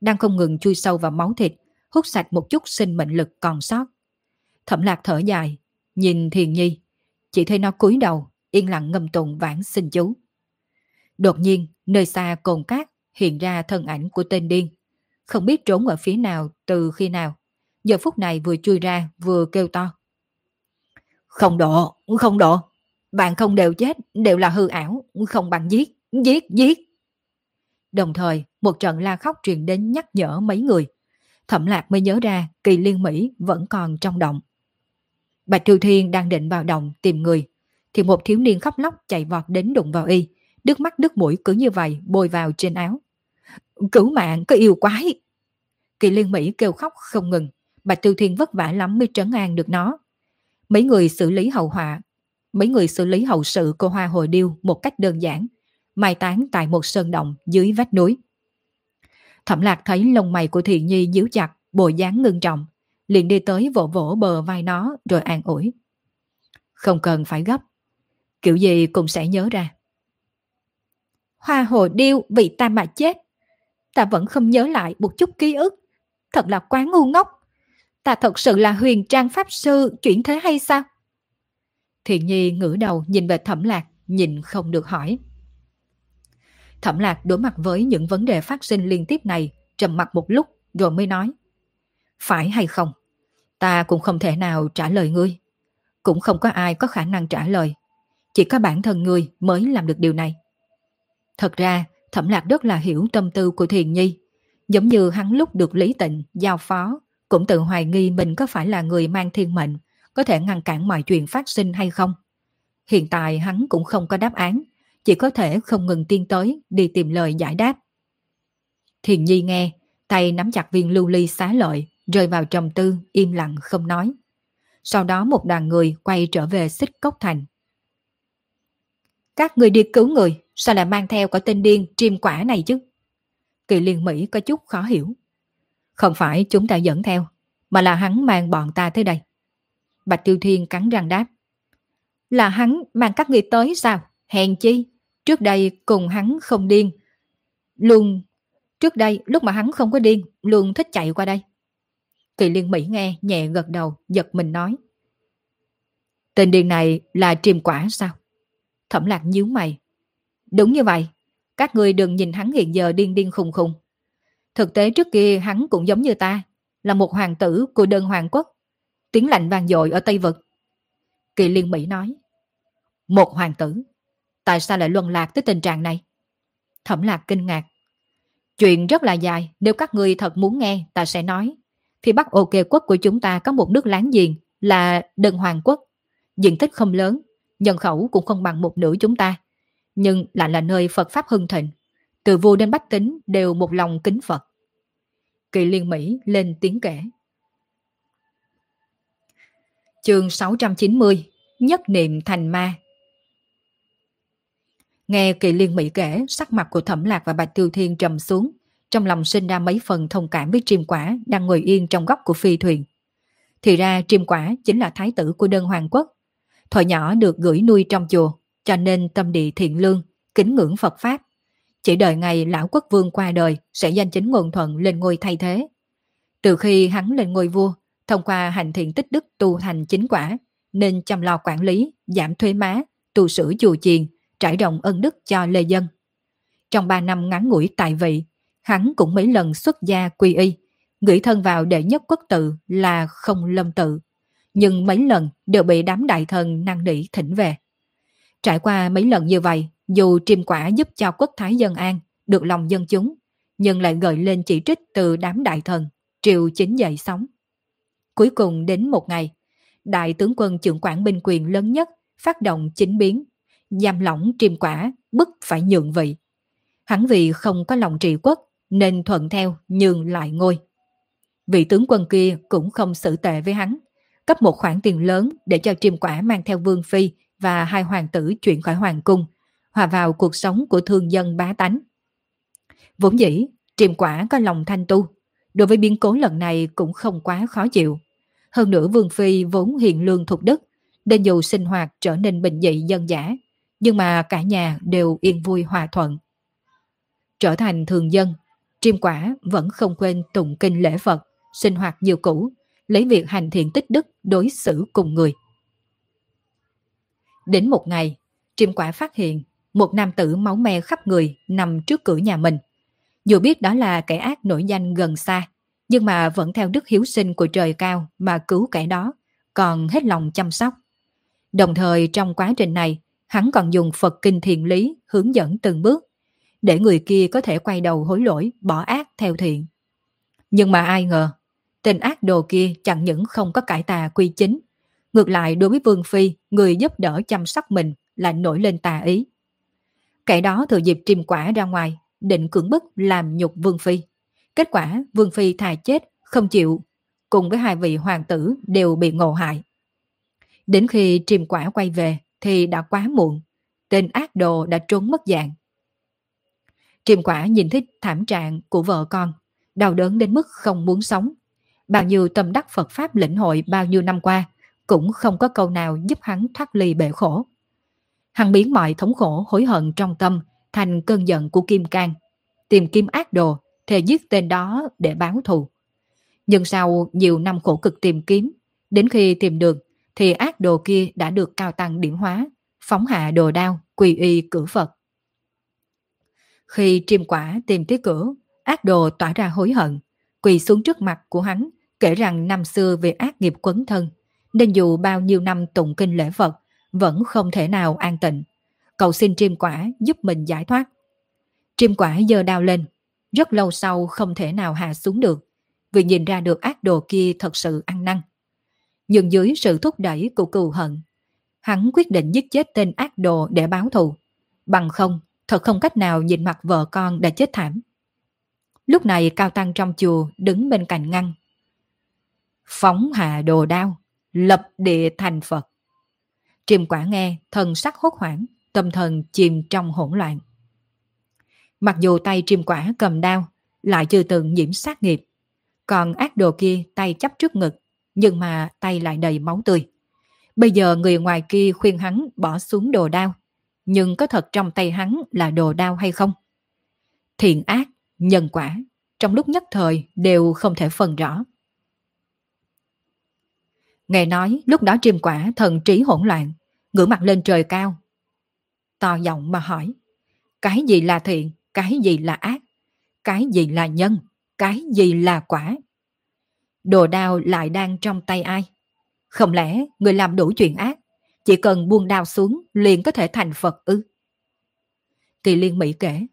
đang không ngừng chui sâu vào máu thịt, hút sạch một chút sinh mệnh lực còn sót. Thẩm lạc thở dài, nhìn Thiền Nhi, chỉ thấy nó cúi đầu, yên lặng ngâm tụng vãng sinh chú. Đột nhiên, nơi xa cồn cát hiện ra thân ảnh của tên điên. Không biết trốn ở phía nào từ khi nào. Giờ phút này vừa chui ra vừa kêu to. Không độ, không độ. Bạn không đều chết, đều là hư ảo, không bằng giết, giết, giết. Đồng thời, một trận la khóc truyền đến nhắc nhở mấy người. Thẩm lạc mới nhớ ra kỳ liên Mỹ vẫn còn trong động. Bạch Thư Thiên đang định vào động tìm người, thì một thiếu niên khóc lóc chạy vọt đến đụng vào y, đứt mắt đứt mũi cứ như vậy bôi vào trên áo. Cứu mạng, có yêu quái! Kỳ liên Mỹ kêu khóc không ngừng, Bạch Thư Thiên vất vả lắm mới trấn an được nó. Mấy người xử lý hậu họa, mấy người xử lý hậu sự của hoa hồi điêu một cách đơn giản, mai táng tại một sơn động dưới vách núi. Thẩm lạc thấy lông mày của Thiện Nhi díu chặt, bộ dáng ngưng trọng, liền đi tới vỗ vỗ bờ vai nó rồi an ủi. Không cần phải gấp, kiểu gì cũng sẽ nhớ ra. Hoa hồ điêu vì ta mà chết, ta vẫn không nhớ lại một chút ký ức, thật là quá ngu ngốc. Ta thật sự là huyền trang pháp sư chuyển thế hay sao? Thiện Nhi ngửa đầu nhìn về thẩm lạc, nhìn không được hỏi. Thẩm lạc đối mặt với những vấn đề phát sinh liên tiếp này, trầm mặt một lúc rồi mới nói. Phải hay không? Ta cũng không thể nào trả lời ngươi. Cũng không có ai có khả năng trả lời. Chỉ có bản thân ngươi mới làm được điều này. Thật ra, Thẩm Lạc rất là hiểu tâm tư của Thiền Nhi. Giống như hắn lúc được Lý Tịnh giao phó, cũng tự hoài nghi mình có phải là người mang thiên mệnh, có thể ngăn cản mọi chuyện phát sinh hay không. Hiện tại hắn cũng không có đáp án, chỉ có thể không ngừng tiên tới đi tìm lời giải đáp. Thiền Nhi nghe, tay nắm chặt viên lưu ly xá lợi, rơi vào trầm tư, im lặng không nói. Sau đó một đoàn người quay trở về xích cốc thành. Các người đi cứu người, sao lại mang theo cả tên điên chim quả này chứ? Kỳ liên Mỹ có chút khó hiểu. Không phải chúng ta dẫn theo, mà là hắn mang bọn ta tới đây. Bạch Tiêu Thiên cắn răng đáp. Là hắn mang các người tới sao? Hèn chi, trước đây cùng hắn không điên. Luôn, trước đây lúc mà hắn không có điên, luôn thích chạy qua đây. Kỳ liên Mỹ nghe nhẹ gật đầu, giật mình nói. Tên điên này là triềm quả sao? Thẩm lạc nhíu mày. Đúng như vậy, các người đừng nhìn hắn hiện giờ điên điên khùng khùng. Thực tế trước kia hắn cũng giống như ta, là một hoàng tử của đơn hoàng quốc. Tiếng lạnh vang dội ở Tây Vực. Kỳ liên Mỹ nói. Một hoàng tử? Tại sao lại luân lạc tới tình trạng này? Thẩm lạc kinh ngạc. Chuyện rất là dài, nếu các người thật muốn nghe, ta sẽ nói. Phía Bắc OK quốc của chúng ta có một nước láng giềng là Đơn Hoàng quốc. Diện tích không lớn, nhân khẩu cũng không bằng một nửa chúng ta. Nhưng lại là nơi Phật Pháp hưng thịnh. Từ vua đến bách tính đều một lòng kính Phật. Kỳ liên Mỹ lên tiếng kể. Chương 690 Nhất niệm thành ma Nghe kỳ liên Mỹ kể, sắc mặt của Thẩm Lạc và Bạch Tiêu Thiên trầm xuống, trong lòng sinh ra mấy phần thông cảm với Triêm Quả đang ngồi yên trong góc của phi thuyền. Thì ra Triêm Quả chính là thái tử của đơn Hoàng Quốc. Thời nhỏ được gửi nuôi trong chùa, cho nên tâm địa thiện lương, kính ngưỡng Phật Pháp. Chỉ đợi ngày lão quốc vương qua đời sẽ danh chính ngôn thuận lên ngôi thay thế. Từ khi hắn lên ngôi vua, thông qua hành thiện tích đức tu thành chính quả, nên chăm lo quản lý, giảm thuế má, tu sửa chùa chiền, trải rộng ân đức cho lê dân. Trong 3 năm ngắn ngủi tại vị, hắn cũng mấy lần xuất gia quy y, gửi thân vào đệ nhất quốc tự là không lâm tự, nhưng mấy lần đều bị đám đại thần năng nỉ thỉnh về. Trải qua mấy lần như vậy, dù triêm quả giúp cho quốc thái dân an, được lòng dân chúng, nhưng lại gợi lên chỉ trích từ đám đại thần, triều chính dậy sóng. Cuối cùng đến một ngày, đại tướng quân trưởng quản binh quyền lớn nhất phát động chính biến, giam lỏng triêm quả, bức phải nhượng vị. Hắn vì không có lòng trị quốc nên thuận theo nhường lại ngôi. Vị tướng quân kia cũng không xử tệ với hắn, cấp một khoản tiền lớn để cho triêm quả mang theo vương phi và hai hoàng tử chuyển khỏi hoàng cung, hòa vào cuộc sống của thương dân bá tánh. Vốn dĩ, triềm quả có lòng thanh tu, đối với biến cố lần này cũng không quá khó chịu. Hơn nữa Vương Phi vốn hiền lương thuộc đức, nên dù sinh hoạt trở nên bình dị dân giả, nhưng mà cả nhà đều yên vui hòa thuận. Trở thành thường dân, triêm quả vẫn không quên tụng kinh lễ Phật, sinh hoạt nhiều cũ, lấy việc hành thiện tích đức đối xử cùng người. Đến một ngày, triêm quả phát hiện một nam tử máu me khắp người nằm trước cửa nhà mình. Dù biết đó là kẻ ác nổi danh gần xa, nhưng mà vẫn theo đức hiếu sinh của trời cao mà cứu kẻ đó, còn hết lòng chăm sóc. Đồng thời trong quá trình này, hắn còn dùng Phật Kinh Thiền Lý hướng dẫn từng bước, để người kia có thể quay đầu hối lỗi, bỏ ác theo thiện. Nhưng mà ai ngờ, tên ác đồ kia chẳng những không có cải tà quy chính, ngược lại đối với Vương Phi, người giúp đỡ chăm sóc mình lại nổi lên tà ý. Kẻ đó thừa dịp triềm quả ra ngoài, định cưỡng bức làm nhục Vương Phi. Kết quả Vương Phi thà chết, không chịu, cùng với hai vị hoàng tử đều bị ngộ hại. Đến khi triềm quả quay về thì đã quá muộn, tên ác đồ đã trốn mất dạng. Triềm quả nhìn thấy thảm trạng của vợ con, đau đớn đến mức không muốn sống. Bao nhiêu tâm đắc Phật Pháp lĩnh hội bao nhiêu năm qua, cũng không có câu nào giúp hắn thoát ly bể khổ. Hắn biến mọi thống khổ hối hận trong tâm thành cơn giận của Kim Cang, tìm kim ác đồ, thề giết tên đó để báo thù. Nhưng sau nhiều năm khổ cực tìm kiếm, đến khi tìm được thì ác đồ kia đã được cao tăng điểm hóa, phóng hạ đồ đao, quỳ y cử Phật. Khi triêm quả tìm tới cửa, ác đồ tỏa ra hối hận, quỳ xuống trước mặt của hắn, kể rằng năm xưa về ác nghiệp quấn thân, nên dù bao nhiêu năm tụng kinh lễ Phật, vẫn không thể nào an tịnh. Cậu xin triêm quả giúp mình giải thoát. Triêm quả giơ đao lên, rất lâu sau không thể nào hạ xuống được, vì nhìn ra được ác đồ kia thật sự ăn năn. Nhưng dưới sự thúc đẩy của cừu hận, hắn quyết định giết chết tên ác đồ để báo thù. Bằng không, thật không cách nào nhìn mặt vợ con đã chết thảm. Lúc này Cao Tăng trong chùa đứng bên cạnh ngăn. Phóng hạ đồ đao, lập địa thành Phật. Triềm quả nghe, thần sắc hốt hoảng, tâm thần chìm trong hỗn loạn. Mặc dù tay triềm quả cầm đao, lại chưa từng nhiễm sát nghiệp. Còn ác đồ kia tay chấp trước ngực, nhưng mà tay lại đầy máu tươi. Bây giờ người ngoài kia khuyên hắn bỏ xuống đồ đao, nhưng có thật trong tay hắn là đồ đao hay không? Thiện ác, nhân quả, trong lúc nhất thời đều không thể phân rõ. Nghe nói lúc đó triêm quả thần trí hỗn loạn, ngửa mặt lên trời cao. To giọng mà hỏi, cái gì là thiện, cái gì là ác, cái gì là nhân, cái gì là quả. Đồ đao lại đang trong tay ai? Không lẽ người làm đủ chuyện ác, chỉ cần buông đao xuống liền có thể thành Phật ư? Kỳ liên Mỹ kể.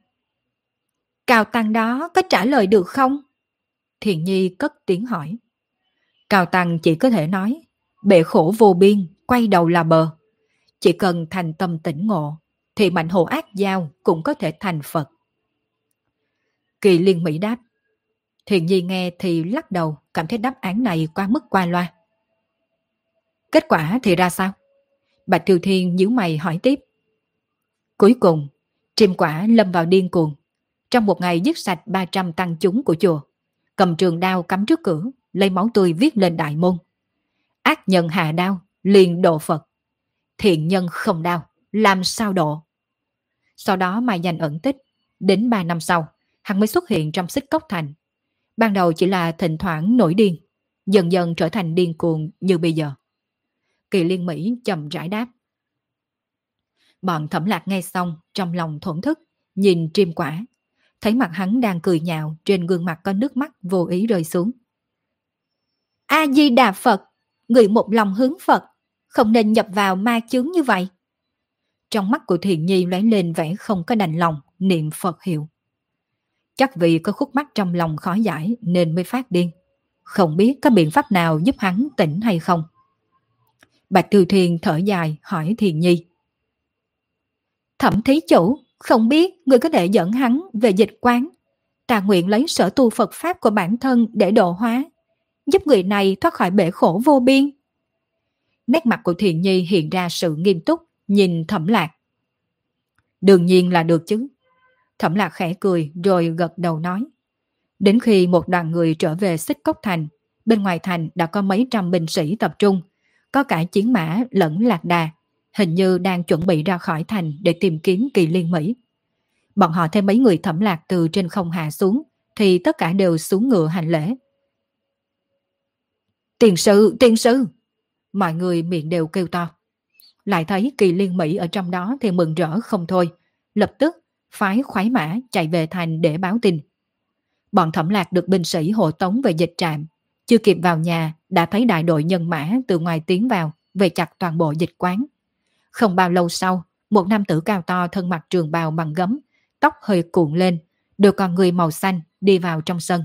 Cao Tăng đó có trả lời được không? Thiền Nhi cất tiếng hỏi. Cao Tăng chỉ có thể nói, bệ khổ vô biên, quay đầu là bờ. Chỉ cần thành tâm tỉnh ngộ, thì mạnh hồ ác giao cũng có thể thành Phật. Kỳ liên Mỹ đáp. Thiền Nhi nghe thì lắc đầu, cảm thấy đáp án này quá mức qua loa. Kết quả thì ra sao? Bạch Thiều Thiên nhíu mày hỏi tiếp. Cuối cùng, Triêm Quả lâm vào điên cuồng. Trong một ngày dứt sạch 300 tăng chúng của chùa, cầm trường đao cắm trước cửa, lấy máu tươi viết lên đại môn. Ác nhân hạ đao, liền độ Phật. Thiện nhân không đao, làm sao độ? Sau đó mà dành ẩn tích, đến 3 năm sau, hắn mới xuất hiện trong xích cốc thành. Ban đầu chỉ là thỉnh thoảng nổi điên, dần dần trở thành điên cuồng như bây giờ. Kỳ liên Mỹ chậm rãi đáp. Bọn thẩm lạc nghe xong, trong lòng thổn thức, nhìn triêm quả. Thấy mặt hắn đang cười nhạo, trên gương mặt có nước mắt vô ý rơi xuống. A-di-đà Phật, người một lòng hướng Phật, không nên nhập vào ma chướng như vậy. Trong mắt của Thiền Nhi lóe lên vẻ không có đành lòng, niệm Phật hiệu. Chắc vì có khúc mắc trong lòng khó giải nên mới phát điên. Không biết có biện pháp nào giúp hắn tỉnh hay không. Bạch Từ Thiền thở dài hỏi Thiền Nhi. Thẩm thí chủ, không biết người có thể dẫn hắn về dịch quán. Ta nguyện lấy sở tu Phật Pháp của bản thân để độ hóa, giúp người này thoát khỏi bể khổ vô biên. Nét mặt của Thiền Nhi hiện ra sự nghiêm túc, nhìn thẩm lạc. Đương nhiên là được chứ. Thẩm lạc khẽ cười rồi gật đầu nói. Đến khi một đoàn người trở về xích cốc thành, bên ngoài thành đã có mấy trăm binh sĩ tập trung, có cả chiến mã lẫn lạc đà, hình như đang chuẩn bị ra khỏi thành để tìm kiếm kỳ liên Mỹ. Bọn họ thêm mấy người thẩm lạc từ trên không hạ xuống, thì tất cả đều xuống ngựa hành lễ. Tiền sư, tiền sư! Mọi người miệng đều kêu to. Lại thấy kỳ liên Mỹ ở trong đó thì mừng rỡ không thôi. Lập tức phái khoái mã chạy về thành để báo tin. Bọn thẩm lạc được binh sĩ hộ tống về dịch trạm. Chưa kịp vào nhà đã thấy đại đội nhân mã từ ngoài tiến vào về chặt toàn bộ dịch quán. Không bao lâu sau, một nam tử cao to thân mặc trường bào bằng gấm, tóc hơi cuộn lên, đưa con người màu xanh đi vào trong sân.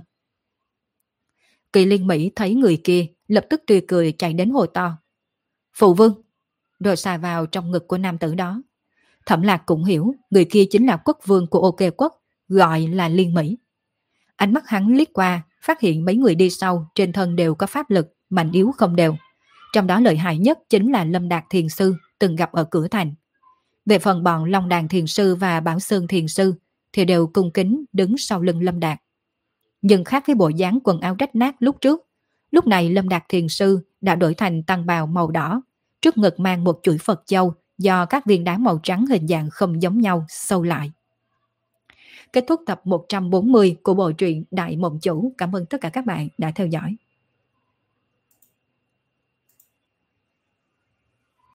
Kỳ liên Mỹ thấy người kia, lập tức tươi cười chạy đến hồ to. Phụ vương! Rồi xà vào trong ngực của nam tử đó. Thẩm lạc cũng hiểu người kia chính là quốc vương của OK quốc, gọi là Liên Mỹ. Ánh mắt hắn liếc qua, phát hiện mấy người đi sau trên thân đều có pháp lực, mạnh yếu không đều. Trong đó lợi hại nhất chính là Lâm Đạt Thiền Sư từng gặp ở cửa thành. Về phần bọn Long Đàn Thiền Sư và Bảo Sơn Thiền Sư thì đều cung kính đứng sau lưng Lâm Đạt. Nhưng khác với bộ dáng quần áo rách nát lúc trước, lúc này Lâm Đạt Thiền Sư đã đổi thành tăng bào màu đỏ, trước ngực mang một chuỗi Phật châu do các viên đá màu trắng hình dạng không giống nhau sâu lại. Kết thúc tập 140 của bộ truyện Đại Mộng Chủ. Cảm ơn tất cả các bạn đã theo dõi.